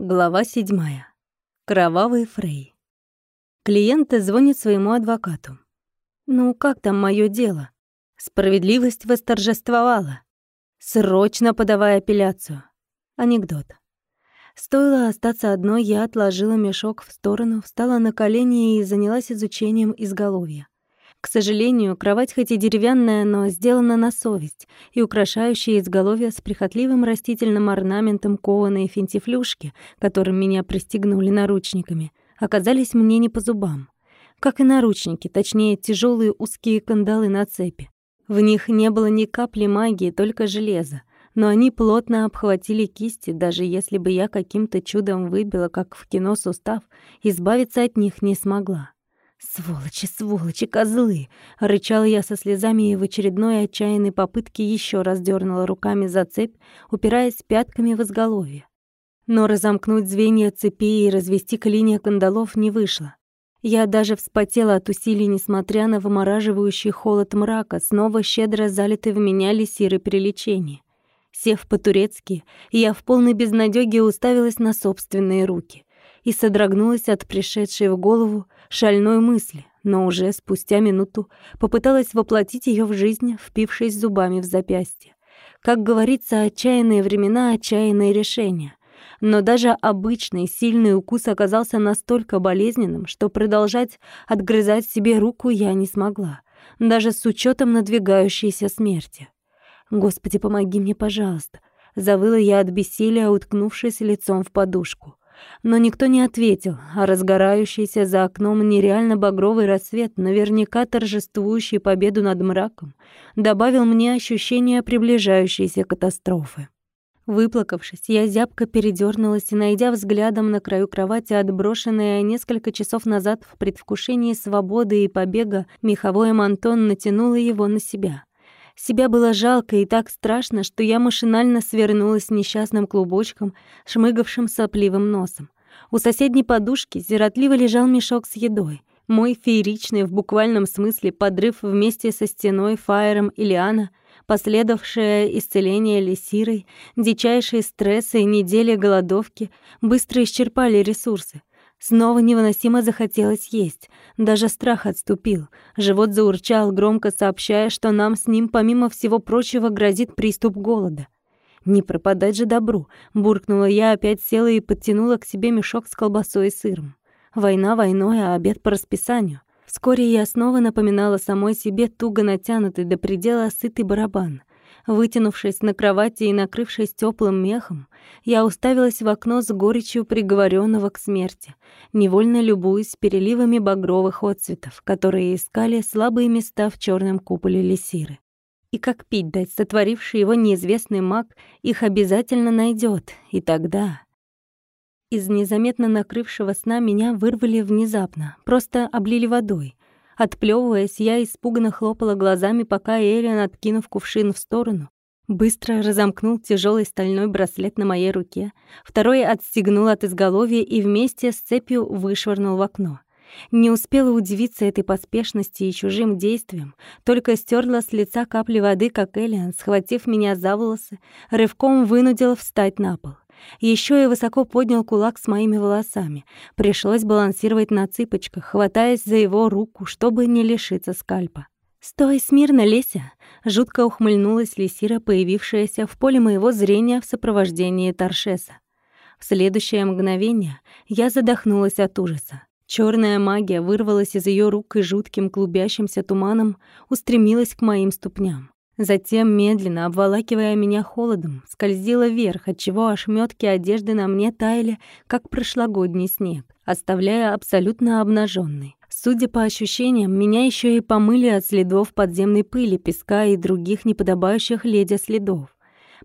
Глава седьмая. Кровавый Фрей. Клиент звонит своему адвокату. «Ну, как там моё дело?» Справедливость восторжествовала. Срочно подавай апелляцию. Анекдот. Стоило остаться одной, я отложила мешок в сторону, встала на колени и занялась изучением изголовья. К сожалению, кровать хоть и деревянная, но сделана на совесть, и украшающие изголовья с прихотливым растительным орнаментом кованые финтифлюшки, которым меня пристегнули наручниками, оказались мне не по зубам. Как и наручники, точнее, тяжелые узкие кандалы на цепи. В них не было ни капли магии, только железо. Но они плотно обхватили кисти, даже если бы я каким-то чудом выбила, как в кино, сустав, избавиться от них не смогла. «Сволочи, сволочи, козлы!» — рычала я со слезами и в очередной отчаянной попытке еще раз дернула руками за цепь, упираясь пятками в изголовье. Но разомкнуть звенья цепи и развести клинья кандалов не вышло. Я даже вспотела от усилий, несмотря на вымораживающий холод мрака, снова щедро залитый в меня лисиры при лечении. Сев по-турецки, я в полной безнадёге уставилась на собственные руки и содрогнулась от пришедшей в голову шальной мысли, но уже спустя минуту попыталась воплотить ее в жизнь, впившись зубами в запястье. Как говорится, отчаянные времена — отчаянные решения. Но даже обычный сильный укус оказался настолько болезненным, что продолжать отгрызать себе руку я не смогла, даже с учетом надвигающейся смерти. «Господи, помоги мне, пожалуйста!» Завыла я от бессилия, уткнувшись лицом в подушку. Но никто не ответил, а разгорающийся за окном нереально багровый рассвет, наверняка торжествующий победу над мраком, добавил мне ощущение приближающейся катастрофы. Выплакавшись, я зябко передернулась и, найдя взглядом на краю кровати отброшенное несколько часов назад в предвкушении свободы и побега, меховой мантон натянула его на себя. Себя было жалко и так страшно, что я машинально свернулась несчастным клубочком, шмыгавшим сопливым носом. У соседней подушки сиротливо лежал мешок с едой. Мой фееричный в буквальном смысле подрыв вместе со стеной, фаером и лиана, последовавшее исцеление лисирой, дичайшие стрессы и недели голодовки быстро исчерпали ресурсы. Снова невыносимо захотелось есть. Даже страх отступил. Живот заурчал, громко сообщая, что нам с ним, помимо всего прочего, грозит приступ голода. «Не пропадать же добру!» — буркнула я, опять села и подтянула к себе мешок с колбасой и сыром. Война войной, а обед по расписанию. Вскоре я снова напоминала самой себе туго натянутый до предела сытый барабан. Вытянувшись на кровати и накрывшись теплым мехом, я уставилась в окно с горечью приговоренного к смерти, невольно любуясь переливами багровых отцветов, которые искали слабые места в черном куполе лисиры. И как пить дать, сотворивший его неизвестный маг их обязательно найдет, и тогда... Из незаметно накрывшего сна меня вырвали внезапно, просто облили водой. Отплёвываясь, я испуганно хлопала глазами, пока Элиан, откинув кувшин в сторону, быстро разомкнул тяжелый стальной браслет на моей руке, второй отстегнул от изголовья и вместе с цепью вышвырнул в окно. Не успела удивиться этой поспешности и чужим действиям, только стерла с лица капли воды, как Элиан, схватив меня за волосы, рывком вынудила встать на пол. Еще и высоко поднял кулак с моими волосами. Пришлось балансировать на цыпочках, хватаясь за его руку, чтобы не лишиться скальпа. «Стой смирно, Леся!» — жутко ухмыльнулась Лисира, появившаяся в поле моего зрения в сопровождении Торшеса. В следующее мгновение я задохнулась от ужаса. Черная магия вырвалась из ее рук и жутким клубящимся туманом устремилась к моим ступням. Затем, медленно обволакивая меня холодом, скользила вверх, отчего ошметки одежды на мне таяли, как прошлогодний снег, оставляя абсолютно обнаженной. Судя по ощущениям, меня еще и помыли от следов подземной пыли, песка и других неподобающих леди следов.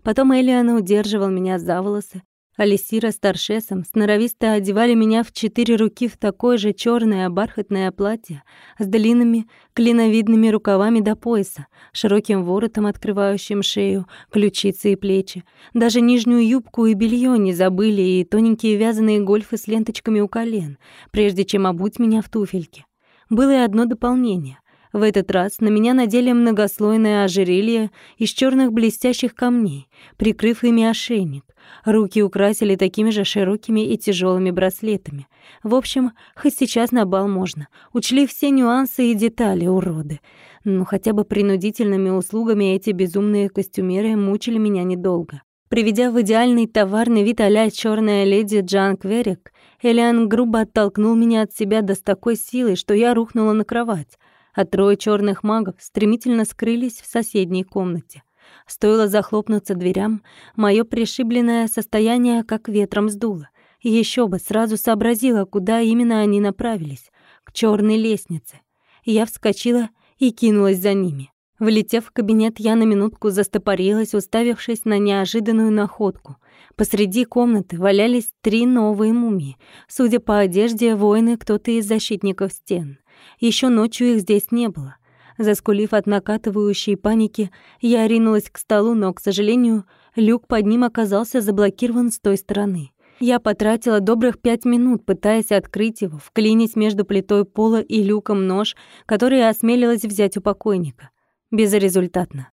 Потом Элиана удерживал меня за волосы, Алисира с Торшесом сноровисто одевали меня в четыре руки в такое же черное бархатное платье с длинными клиновидными рукавами до пояса, широким воротом, открывающим шею, ключицы и плечи. Даже нижнюю юбку и белье не забыли, и тоненькие вязаные гольфы с ленточками у колен, прежде чем обуть меня в туфельки. Было и одно дополнение. В этот раз на меня надели многослойное ожерелье из черных блестящих камней, прикрыв ими ошейник. Руки украсили такими же широкими и тяжелыми браслетами. В общем, хоть сейчас на бал можно. Учли все нюансы и детали, уроды. Но хотя бы принудительными услугами эти безумные костюмеры мучили меня недолго. Приведя в идеальный товарный вид а-ля «Чёрная леди» Джан Кверик, Элиан грубо оттолкнул меня от себя до с такой силой, что я рухнула на кровать а трое черных магов стремительно скрылись в соседней комнате. Стоило захлопнуться дверям, мое пришибленное состояние как ветром сдуло. Еще бы, сразу сообразила, куда именно они направились. К черной лестнице. Я вскочила и кинулась за ними. Влетев в кабинет, я на минутку застопорилась, уставившись на неожиданную находку. Посреди комнаты валялись три новые мумии. Судя по одежде, воины кто-то из защитников стен. Еще ночью их здесь не было. Заскулив от накатывающей паники, я ринулась к столу, но, к сожалению, люк под ним оказался заблокирован с той стороны. Я потратила добрых пять минут, пытаясь открыть его, вклинить между плитой пола и люком нож, который осмелилась взять у покойника. Безрезультатно.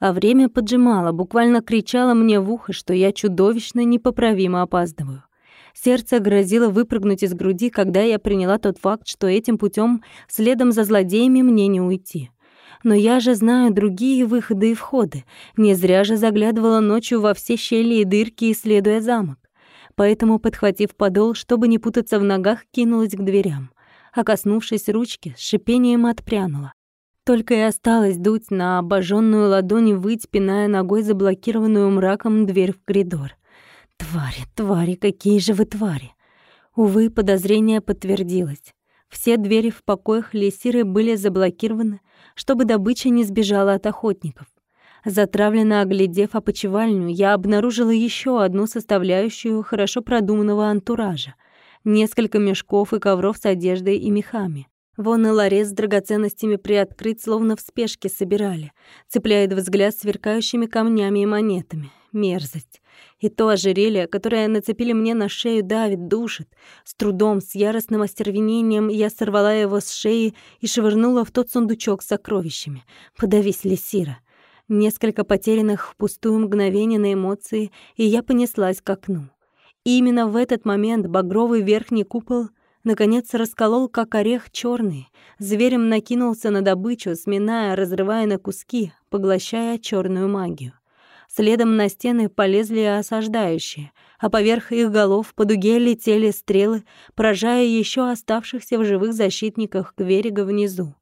А время поджимало, буквально кричало мне в ухо, что я чудовищно непоправимо опаздываю. Сердце грозило выпрыгнуть из груди, когда я приняла тот факт, что этим путем следом за злодеями мне не уйти. Но я же знаю другие выходы и входы. Не зря же заглядывала ночью во все щели и дырки, исследуя замок. Поэтому, подхватив подол, чтобы не путаться в ногах, кинулась к дверям. А коснувшись ручки, с шипением отпрянула. Только и осталось дуть на обожженную ладонь и выть, пиная ногой заблокированную мраком дверь в коридор. Твари, твари, какие же вы твари! Увы, подозрение подтвердилось. Все двери в покоях Лесиры были заблокированы, чтобы добыча не сбежала от охотников. Затравленно оглядев опочивальню, я обнаружила еще одну составляющую хорошо продуманного антуража. Несколько мешков и ковров с одеждой и мехами. Вон и ларец с драгоценностями приоткрыть, словно в спешке собирали. Цепляет взгляд сверкающими камнями и монетами. Мерзость. И то ожерелье, которое нацепили мне на шею, давит, душит. С трудом, с яростным остервенением я сорвала его с шеи и швырнула в тот сундучок с сокровищами. Подавись, Лесира. Несколько потерянных впустую мгновений на эмоции, и я понеслась к окну. И именно в этот момент багровый верхний купол наконец расколол, как орех черный. Зверем накинулся на добычу, сминая, разрывая на куски, поглощая черную магию. Следом на стены полезли осаждающие, а поверх их голов по дуге летели стрелы, поражая еще оставшихся в живых защитниках Кверига внизу.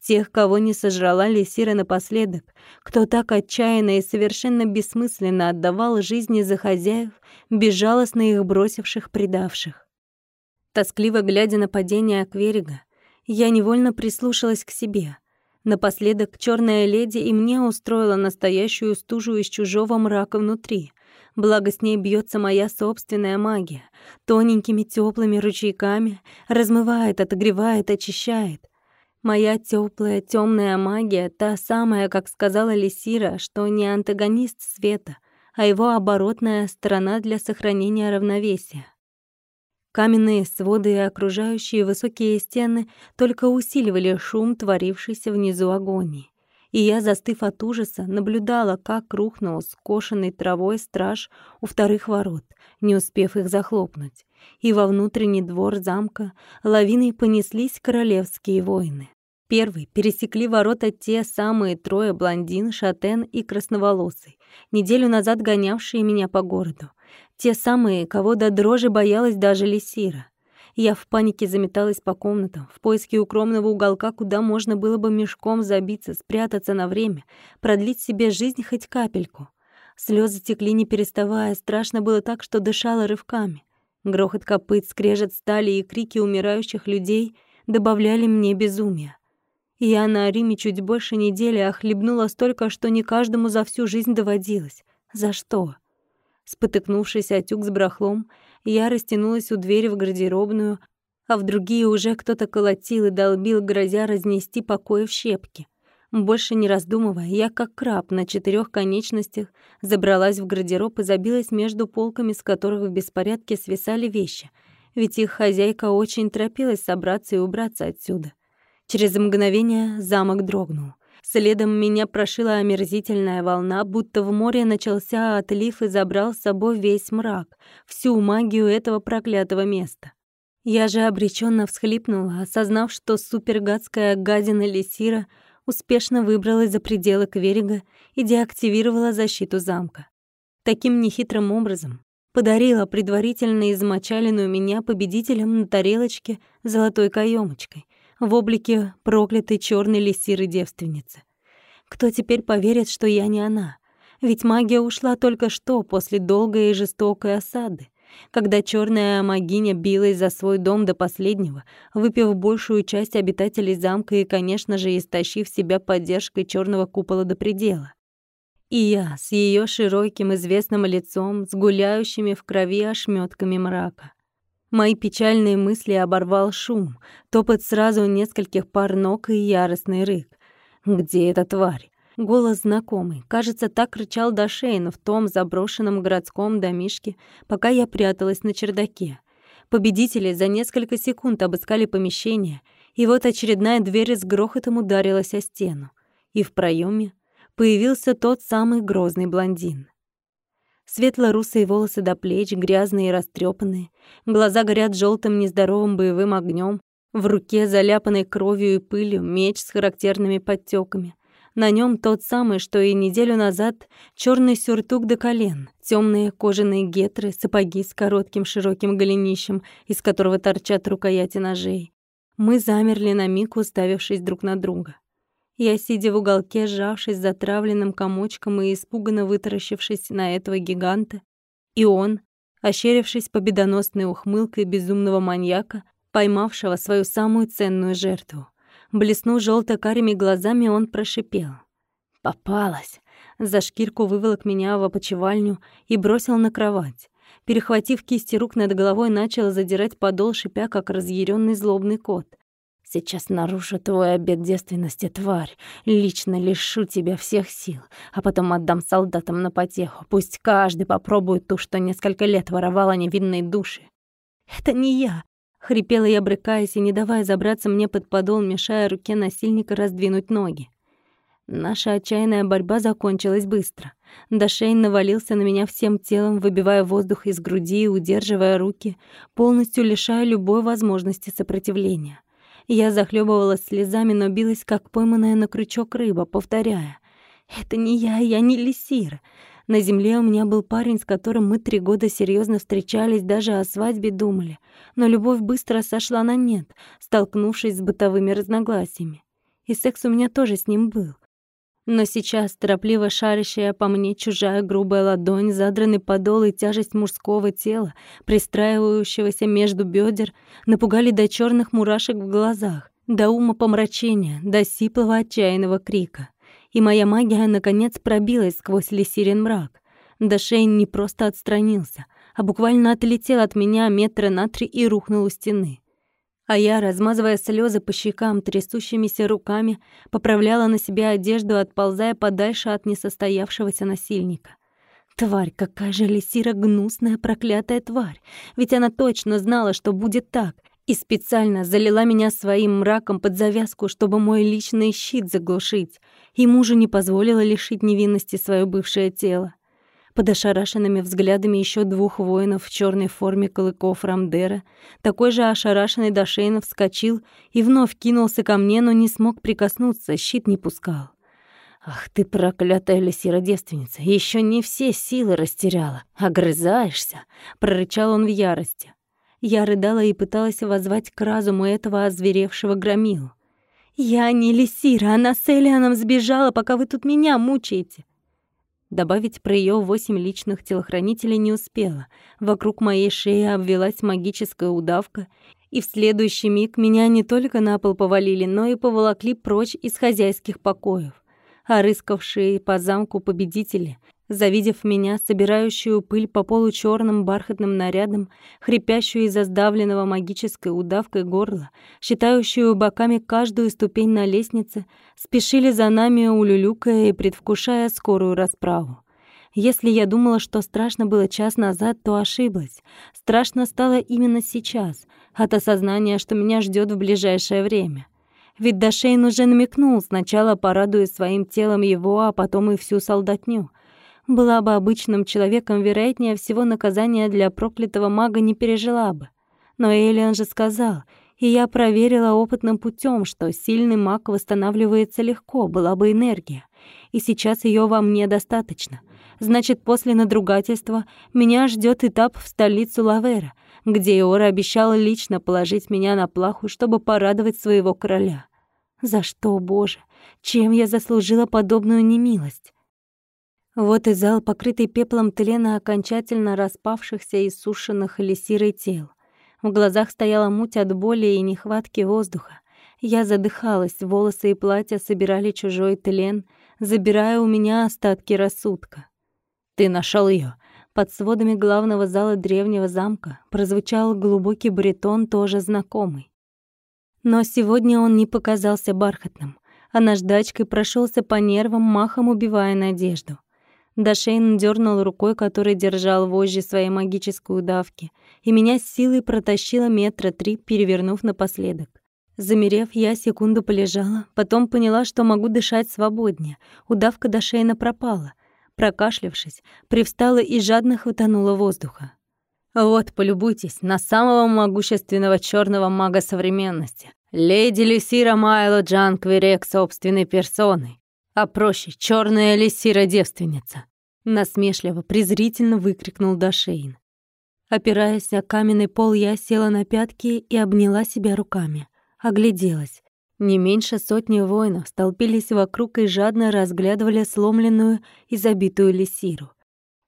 Тех, кого не сожрала Лисира напоследок, кто так отчаянно и совершенно бессмысленно отдавал жизни за хозяев, безжалостно их бросивших предавших. Тоскливо глядя на падение Акверига, я невольно прислушалась к себе — Напоследок черная леди и мне устроила настоящую стужу из чужого мрака внутри. Благо с ней бьется моя собственная магия, тоненькими теплыми ручейками, размывает, отогревает, очищает. Моя теплая темная магия, та самая, как сказала Лисира, что не антагонист света, а его оборотная сторона для сохранения равновесия. Каменные своды и окружающие высокие стены только усиливали шум, творившийся внизу агонии. И я, застыв от ужаса, наблюдала, как рухнул скошенный травой страж у вторых ворот, не успев их захлопнуть. И во внутренний двор замка лавиной понеслись королевские воины. Первый пересекли ворота те самые трое блондин, шатен и красноволосый, неделю назад гонявшие меня по городу. Те самые, кого до дрожи боялась даже Лисира. Я в панике заметалась по комнатам, в поиске укромного уголка, куда можно было бы мешком забиться, спрятаться на время, продлить себе жизнь хоть капельку. Слезы текли не переставая, страшно было так, что дышала рывками. Грохот копыт, скрежет стали и крики умирающих людей добавляли мне безумия. Я на Риме чуть больше недели охлебнула столько, что не каждому за всю жизнь доводилось. За что? Спотыкнувшись о тюк с брахлом, я растянулась у двери в гардеробную, а в другие уже кто-то колотил и долбил, грозя разнести покои в щепки. Больше не раздумывая, я как краб на четырех конечностях забралась в гардероб и забилась между полками, с которых в беспорядке свисали вещи, ведь их хозяйка очень торопилась собраться и убраться отсюда. Через мгновение замок дрогнул. Следом меня прошила омерзительная волна, будто в море начался отлив и забрал с собой весь мрак, всю магию этого проклятого места. Я же обреченно всхлипнула, осознав, что супергадская гадина Лисира успешно выбралась за пределы Кверига и деактивировала защиту замка. Таким нехитрым образом подарила предварительно измочаленную меня победителям на тарелочке золотой каемочкой — в облике проклятой черной лисиры-девственницы. Кто теперь поверит, что я не она? Ведь магия ушла только что, после долгой и жестокой осады, когда черная магиня билась за свой дом до последнего, выпив большую часть обитателей замка и, конечно же, истощив себя поддержкой черного купола до предела. И я с ее широким известным лицом, с гуляющими в крови ошметками мрака. Мои печальные мысли оборвал шум, топот сразу нескольких пар ног и яростный рык. «Где эта тварь?» Голос знакомый. Кажется, так рычал Дашейн в том заброшенном городском домишке, пока я пряталась на чердаке. Победители за несколько секунд обыскали помещение, и вот очередная дверь с грохотом ударилась о стену. И в проеме появился тот самый грозный блондин. Светло-русые волосы до плеч, грязные и растрепанные, глаза горят желтым нездоровым боевым огнем, в руке, заляпанной кровью и пылью, меч с характерными подтеками. На нем тот самый, что и неделю назад, черный сюртук до колен, темные кожаные гетры, сапоги с коротким широким голенищем, из которого торчат рукояти ножей. Мы замерли на миг, уставившись друг на друга. Я, сидя в уголке, сжавшись затравленным комочком и испуганно вытаращившись на этого гиганта, и он, ощерившись победоносной ухмылкой безумного маньяка, поймавшего свою самую ценную жертву. Блеснув желто-карими глазами, он прошипел. «Попалась!» За шкирку выволок меня в опочивальню и бросил на кровать. Перехватив кисти рук над головой, начал задирать подол, шипя, как разъяренный злобный кот. Сейчас нарушу твой обет девственности, тварь. Лично лишу тебя всех сил, а потом отдам солдатам на потеху. Пусть каждый попробует ту, что несколько лет воровала невинные души. Это не я, хрипела я, брыкаясь и не давая забраться мне под подол, мешая руке насильника раздвинуть ноги. Наша отчаянная борьба закончилась быстро. Дашейн навалился на меня всем телом, выбивая воздух из груди и удерживая руки, полностью лишая любой возможности сопротивления. Я захлебывалась слезами, но билась, как пойманная на крючок рыба, повторяя. «Это не я, я не лисир». На земле у меня был парень, с которым мы три года серьезно встречались, даже о свадьбе думали. Но любовь быстро сошла на нет, столкнувшись с бытовыми разногласиями. И секс у меня тоже с ним был. Но сейчас торопливо шарящая по мне чужая грубая ладонь, задранный подол и тяжесть мужского тела, пристраивающегося между бедер, напугали до черных мурашек в глазах, до ума помрачения, до сиплого отчаянного крика. И моя магия, наконец, пробилась сквозь лисирин мрак. Дашейн не просто отстранился, а буквально отлетел от меня метра на три и рухнул у стены а я, размазывая слезы по щекам трясущимися руками, поправляла на себе одежду, отползая подальше от несостоявшегося насильника. Тварь, какая же лисира гнусная, проклятая тварь. Ведь она точно знала, что будет так, и специально залила меня своим мраком под завязку, чтобы мой личный щит заглушить, и мужу не позволила лишить невинности свое бывшее тело под ошарашенными взглядами еще двух воинов в черной форме клыков Рамдера, такой же ошарашенный Дашейнов вскочил и вновь кинулся ко мне, но не смог прикоснуться, щит не пускал. «Ах ты, проклятая лисира-девственница, еще не все силы растеряла, огрызаешься!» — прорычал он в ярости. Я рыдала и пыталась воззвать к разуму этого озверевшего громилу. «Я не лисира, она с Элианом сбежала, пока вы тут меня мучаете. Добавить про ее восемь личных телохранителей не успела. Вокруг моей шеи обвелась магическая удавка, и в следующий миг меня не только на пол повалили, но и поволокли прочь из хозяйских покоев. А рыскавшие по замку победители Завидев меня, собирающую пыль по полу черным бархатным нарядом, хрипящую из-за сдавленного магической удавкой горла, считающую боками каждую ступень на лестнице, спешили за нами, улюлюкая и предвкушая скорую расправу. Если я думала, что страшно было час назад, то ошиблась. Страшно стало именно сейчас, от осознания, что меня ждет в ближайшее время. Ведь Дашейн уже намекнул, сначала порадуя своим телом его, а потом и всю солдатню. Была бы обычным человеком, вероятнее всего, наказание для проклятого мага не пережила бы. Но Элиан же сказал, и я проверила опытным путем, что сильный маг восстанавливается легко, была бы энергия. И сейчас ее во мне достаточно. Значит, после надругательства меня ждет этап в столицу Лавера, где Иора обещала лично положить меня на плаху, чтобы порадовать своего короля. За что, Боже? Чем я заслужила подобную немилость? Вот и зал, покрытый пеплом тлена окончательно распавшихся и сушеных элисирой тел. В глазах стояла муть от боли и нехватки воздуха. Я задыхалась, волосы и платья собирали чужой тлен, забирая у меня остатки рассудка. «Ты нашел ее. Под сводами главного зала древнего замка прозвучал глубокий баритон, тоже знакомый. Но сегодня он не показался бархатным, а наждачкой прошелся по нервам, махом убивая надежду. Дашейн дернул рукой, которой держал вожжи своей магической удавки, и меня с силой протащило метра три, перевернув напоследок. Замерев, я секунду полежала, потом поняла, что могу дышать свободнее. Удавка Дашейна пропала. Прокашлявшись, привстала и жадно хватанула воздуха. Вот, полюбуйтесь на самого могущественного черного мага современности. Леди Люсира Майло Джан Кверек собственной персоной а проще черная лисира-девственница!» Насмешливо, презрительно выкрикнул Дашейн. Опираясь о каменный пол, я села на пятки и обняла себя руками. Огляделась. Не меньше сотни воинов столпились вокруг и жадно разглядывали сломленную и забитую лисиру.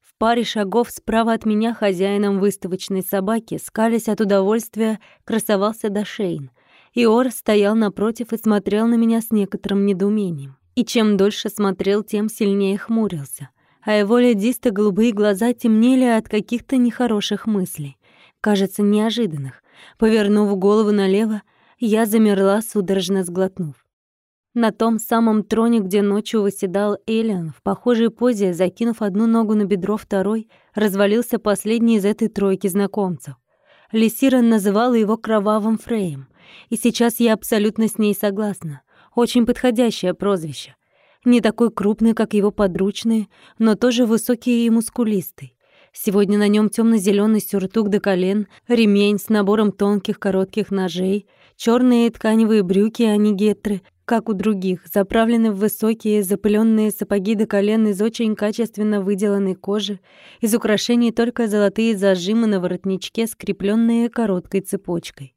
В паре шагов справа от меня хозяином выставочной собаки, скались от удовольствия, красовался Дашейн. Иор стоял напротив и смотрел на меня с некоторым недоумением. И чем дольше смотрел, тем сильнее хмурился. А его ледисто-голубые глаза темнели от каких-то нехороших мыслей. Кажется, неожиданных. Повернув голову налево, я замерла, судорожно сглотнув. На том самом троне, где ночью восседал Элиан, в похожей позе, закинув одну ногу на бедро второй, развалился последний из этой тройки знакомцев. Лисира называла его кровавым Фреем, и сейчас я абсолютно с ней согласна. Очень подходящее прозвище. Не такой крупный, как его подручные, но тоже высокий и мускулистый. Сегодня на нем темно зеленый сюртук до колен, ремень с набором тонких коротких ножей, черные тканевые брюки, а не гетры, как у других, заправлены в высокие запыленные сапоги до колен из очень качественно выделанной кожи, из украшений только золотые зажимы на воротничке, скрепленные короткой цепочкой.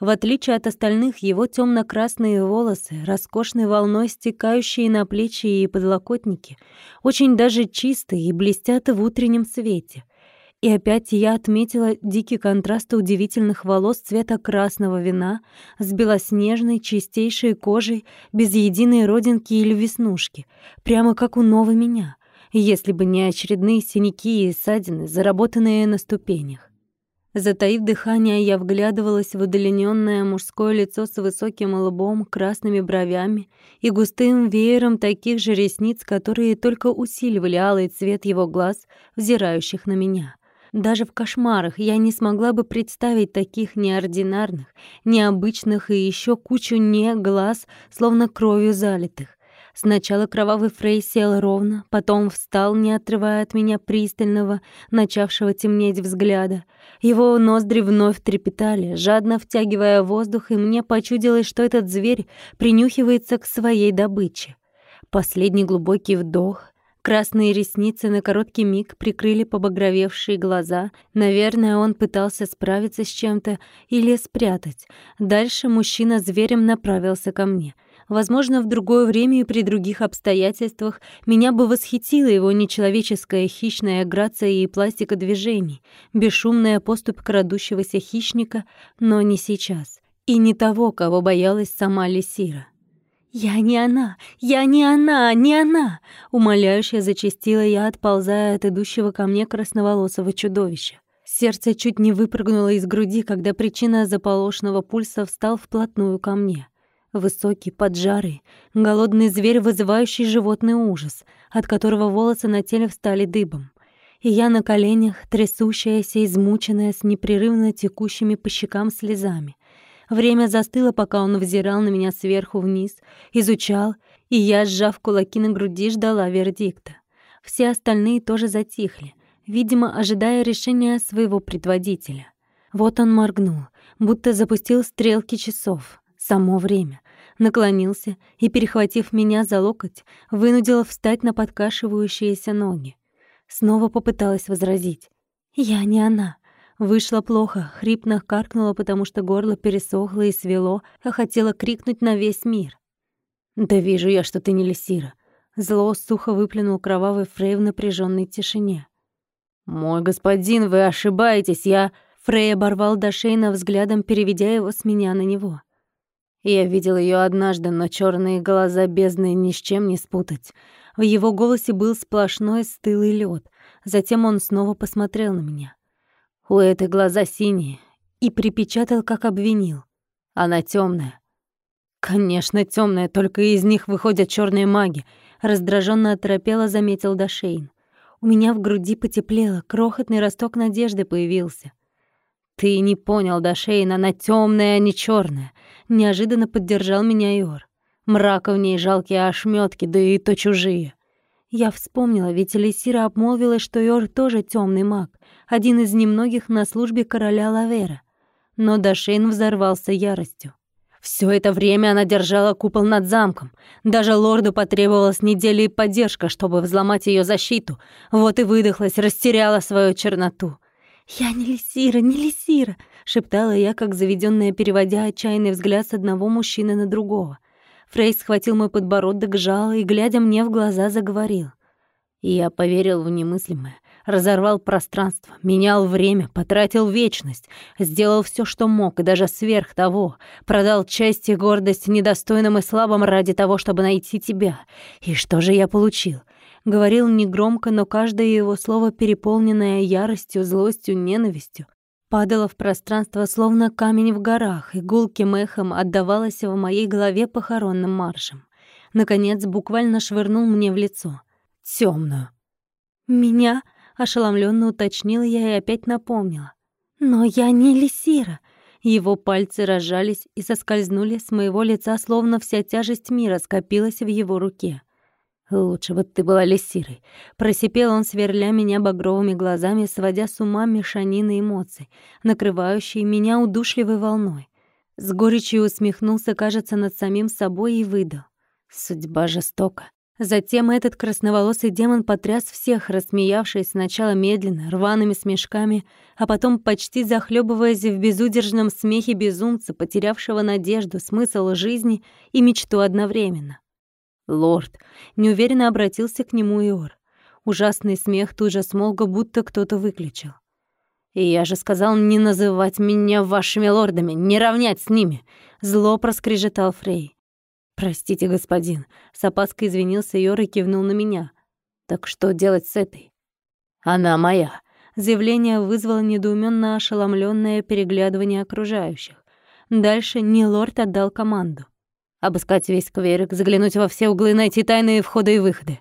В отличие от остальных, его темно-красные волосы, роскошной волной стекающие на плечи и подлокотники, очень даже чистые и блестят в утреннем свете. И опять я отметила дикий контраст удивительных волос цвета красного вина с белоснежной, чистейшей кожей, без единой родинки или веснушки, прямо как у нового меня, если бы не очередные синяки и ссадины, заработанные на ступенях. Затаив дыхание, я вглядывалась в удлиненное мужское лицо с высоким лбом, красными бровями и густым веером таких же ресниц, которые только усиливали алый цвет его глаз, взирающих на меня. Даже в кошмарах я не смогла бы представить таких неординарных, необычных и еще кучу не глаз, словно кровью залитых. Сначала кровавый Фрей сел ровно, потом встал, не отрывая от меня пристального, начавшего темнеть взгляда. Его ноздри вновь трепетали, жадно втягивая воздух, и мне почудилось, что этот зверь принюхивается к своей добыче. Последний глубокий вдох, Красные ресницы на короткий миг прикрыли побагровевшие глаза. Наверное, он пытался справиться с чем-то или спрятать. Дальше мужчина зверем направился ко мне — Возможно, в другое время и при других обстоятельствах меня бы восхитила его нечеловеческая хищная грация и пластика движений, бесшумная поступь крадущегося хищника, но не сейчас. И не того, кого боялась сама Лисира. «Я не она! Я не она! Не она!» Умоляюще зачастила я, отползая от идущего ко мне красноволосого чудовища. Сердце чуть не выпрыгнуло из груди, когда причина заполошного пульса встал вплотную ко мне. Высокий, поджарый, голодный зверь, вызывающий животный ужас, от которого волосы на теле встали дыбом. И я на коленях, трясущаяся, измученная, с непрерывно текущими по щекам слезами. Время застыло, пока он взирал на меня сверху вниз, изучал, и я, сжав кулаки на груди, ждала вердикта. Все остальные тоже затихли, видимо, ожидая решения своего предводителя. Вот он моргнул, будто запустил стрелки часов. Само время. Наклонился и, перехватив меня за локоть, вынудил встать на подкашивающиеся ноги. Снова попыталась возразить. «Я не она. Вышло плохо, хрипно каркнула, потому что горло пересохло и свело, а хотела крикнуть на весь мир. «Да вижу я, что ты не лисира». Зло сухо выплюнул кровавый Фрей в напряженной тишине. «Мой господин, вы ошибаетесь, я...» Фрей оборвал Дашейна взглядом, переведя его с меня на него. Я видел ее однажды, но черные глаза бездны ни с чем не спутать. В его голосе был сплошной стылый лед. Затем он снова посмотрел на меня. У этой глаза синие. И припечатал, как обвинил. Она темная. Конечно, темная, только из них выходят черные маги. Раздраженно оторопело заметил Дашейн. У меня в груди потеплело, крохотный росток надежды появился. Ты не понял, Дашейн, она темная, а не черная. Неожиданно поддержал меня Иор. Мрака в ней жалкие ошметки, да и то чужие. Я вспомнила, ведь Элисира обмолвилась, что Иор тоже темный маг один из немногих на службе короля Лавера. Но Дашейн взорвался яростью. Все это время она держала купол над замком. Даже лорду потребовалась неделя и поддержка, чтобы взломать ее защиту. Вот и выдохлась, растеряла свою черноту. «Я не Лисира, не Лисира!» — шептала я, как заведенная, переводя отчаянный взгляд с одного мужчины на другого. Фрейс схватил мой подбородок, жал и, глядя мне в глаза, заговорил. Я поверил в немыслимое разорвал пространство, менял время, потратил вечность, сделал все, что мог, и даже сверх того, продал честь и гордость недостойным и слабым ради того, чтобы найти тебя. И что же я получил? Говорил негромко, но каждое его слово, переполненное яростью, злостью, ненавистью, падало в пространство, словно камень в горах, и гулким эхом отдавалось в моей голове похоронным маршем. Наконец, буквально швырнул мне в лицо. Темную. «Меня?» Ошеломленно уточнила я и опять напомнила. «Но я не Лисира!» Его пальцы разжались и соскользнули с моего лица, словно вся тяжесть мира скопилась в его руке. «Лучше бы ты была Лисирой!» Просипел он, сверля меня багровыми глазами, сводя с ума мешанины эмоций, накрывающие меня удушливой волной. С горечью усмехнулся, кажется, над самим собой и выдал. «Судьба жестока. Затем этот красноволосый демон потряс всех, рассмеявшись сначала медленно, рваными смешками, а потом почти захлебываясь в безудержном смехе безумца, потерявшего надежду, смысл жизни и мечту одновременно. «Лорд!» — неуверенно обратился к нему Иор. Ужасный смех тут же смолк, будто кто-то выключил. «И я же сказал не называть меня вашими лордами, не равнять с ними!» Зло проскрежетал Фрей. «Простите, господин», — с опаской извинился Йор и кивнул на меня. «Так что делать с этой?» «Она моя», — заявление вызвало недоуменно ошеломленное переглядывание окружающих. Дальше не лорд отдал команду. «Обыскать весь кверик, заглянуть во все углы, найти тайные входы и выходы».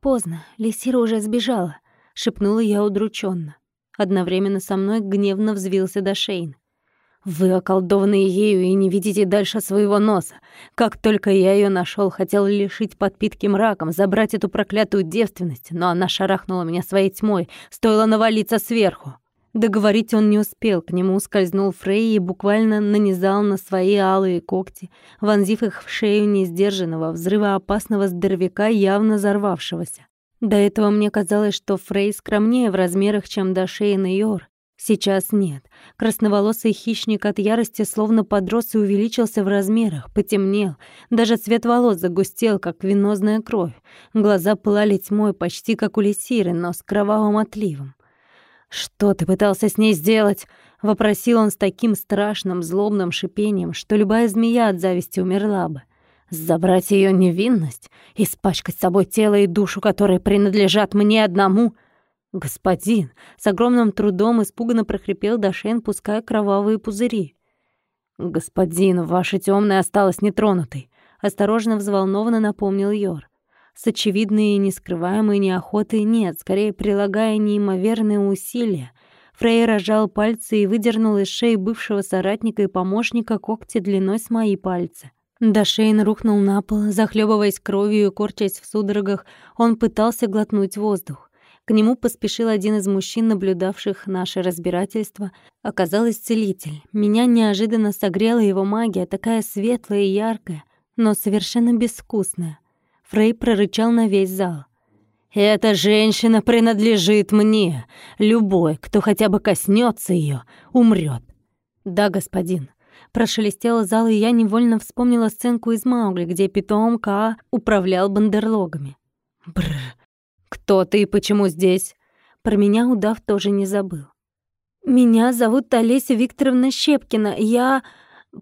«Поздно, Лисира уже сбежала», — шепнула я удрученно. Одновременно со мной гневно взвился Дашейн. Вы околдованные ею и не видите дальше своего носа. Как только я ее нашел, хотел лишить подпитки мраком, забрать эту проклятую девственность, но она шарахнула меня своей тьмой, стоило навалиться сверху. Договорить он не успел, к нему скользнул Фрей и буквально нанизал на свои алые когти, вонзив их в шею несдержанного, взрывоопасного здоровяка, явно взорвавшегося. До этого мне казалось, что Фрей скромнее в размерах, чем Дашейн и Йор, Сейчас нет. Красноволосый хищник от ярости словно подрос и увеличился в размерах, потемнел. Даже цвет волос загустел, как венозная кровь. Глаза пылали тьмой, почти как у лисиры, но с кровавым отливом. «Что ты пытался с ней сделать?» — вопросил он с таким страшным, злобным шипением, что любая змея от зависти умерла бы. «Забрать ее невинность? Испачкать собой тело и душу, которые принадлежат мне одному?» «Господин!» — с огромным трудом испуганно прохрипел Дашен, пуская кровавые пузыри. «Господин, ваша темная осталась нетронутой», — осторожно взволнованно напомнил Йор. С очевидной и нескрываемой неохотой нет, скорее прилагая неимоверные усилия, Фрей разжал пальцы и выдернул из шеи бывшего соратника и помощника когти длиной с мои пальцы. Дашейн рухнул на пол, захлебываясь кровью и корчась в судорогах, он пытался глотнуть воздух. К нему поспешил один из мужчин, наблюдавших наше разбирательство. Оказалось, целитель. Меня неожиданно согрела его магия, такая светлая и яркая, но совершенно безвкусная. Фрей прорычал на весь зал. «Эта женщина принадлежит мне. Любой, кто хотя бы коснется ее, умрет. «Да, господин». Прошелестела зал, и я невольно вспомнила сценку из Маугли, где питом Ка управлял бандерлогами. Бррр. «Кто ты и почему здесь?» Про меня удав тоже не забыл. «Меня зовут Олеся Викторовна Щепкина. Я...»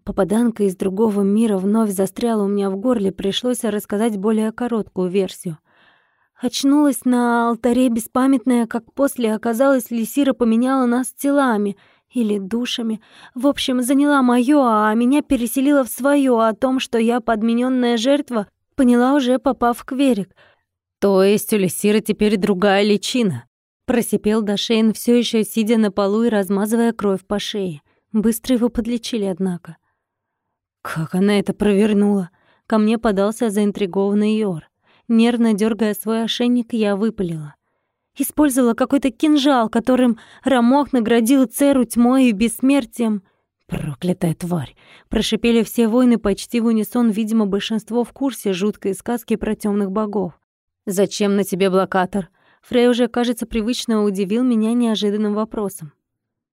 Попаданка из другого мира вновь застряла у меня в горле, пришлось рассказать более короткую версию. Очнулась на алтаре беспамятная, как после оказалось, Лисира поменяла нас телами или душами. В общем, заняла моё, а меня переселила в своё. О том, что я подмененная жертва, поняла уже, попав к Верик. «То есть у Лисиры теперь другая личина?» Просипел Дашейн, все еще сидя на полу и размазывая кровь по шее. Быстро его подлечили, однако. Как она это провернула? Ко мне подался заинтригованный Йор. Нервно дергая свой ошейник, я выпалила. Использовала какой-то кинжал, которым Рамох наградил Церу тьмой и бессмертием. «Проклятая тварь!» — прошипели все воины почти в унисон, видимо, большинство в курсе жуткой сказки про темных богов. «Зачем на тебе блокатор?» Фрей уже, кажется, привычно удивил меня неожиданным вопросом.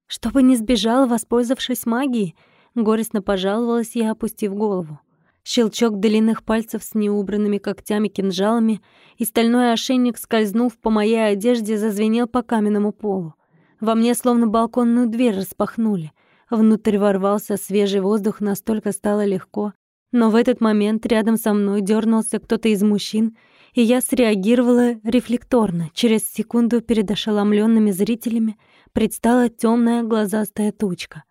«Чтобы не сбежала, воспользовавшись магией», — горестно пожаловалась я, опустив голову. Щелчок длинных пальцев с неубранными когтями-кинжалами, и стальной ошейник, скользнув по моей одежде, зазвенел по каменному полу. Во мне словно балконную дверь распахнули. Внутрь ворвался свежий воздух, настолько стало легко. Но в этот момент рядом со мной дернулся кто-то из мужчин, и я среагировала рефлекторно. Через секунду перед ошеломленными зрителями предстала темная глазастая тучка.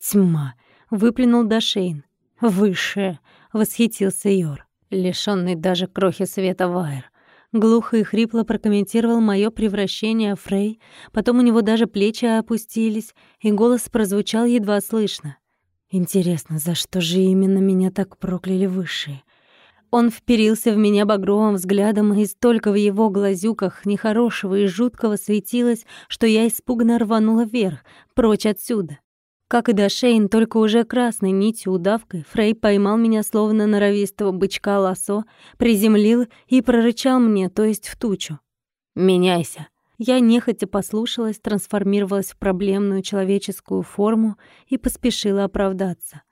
«Тьма!» — выплюнул Дашейн. «Высшая!» — восхитился Йор, лишённый даже крохи света Вайер. Глухо и хрипло прокомментировал мое превращение Фрей, потом у него даже плечи опустились, и голос прозвучал едва слышно. «Интересно, за что же именно меня так прокляли высшие?» Он вперился в меня багровым взглядом, и столько в его глазюках нехорошего и жуткого светилось, что я испуганно рванула вверх, прочь отсюда. Как и Дашейн, только уже красной нитью удавкой, Фрей поймал меня словно норовистого бычка лосо, приземлил и прорычал мне, то есть в тучу. «Меняйся!» Я нехотя послушалась, трансформировалась в проблемную человеческую форму и поспешила оправдаться.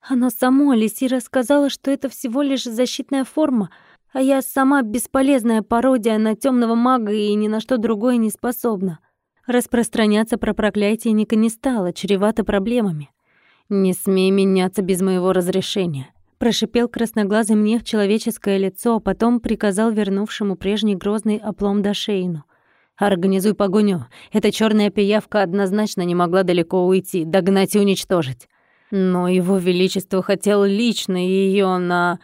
Оно само, Лисира сказала, что это всего лишь защитная форма, а я сама бесполезная пародия на темного мага и ни на что другое не способна. Распространяться про проклятие Ника не стало, чревато проблемами. «Не смей меняться без моего разрешения», — прошипел красноглазый мне в человеческое лицо, а потом приказал вернувшему прежний грозный оплом до Шейну. «Организуй погоню. Эта черная пиявка однозначно не могла далеко уйти, догнать и уничтожить. Но его величество хотел лично ее на...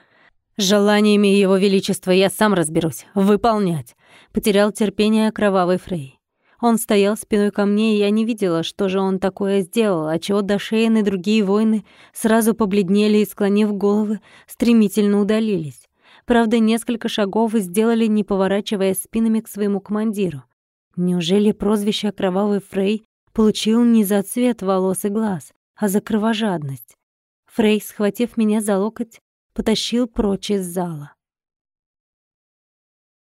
Желаниями его величества я сам разберусь. Выполнять». Потерял терпение кровавый Фрей. Он стоял спиной ко мне, и я не видела, что же он такое сделал, а чего Дашейн и другие воины сразу побледнели и, склонив головы, стремительно удалились. Правда, несколько шагов сделали, не поворачивая спинами к своему командиру. Неужели прозвище «Кровавый Фрей» получил не за цвет волос и глаз, а за кровожадность? Фрей, схватив меня за локоть, потащил прочь из зала.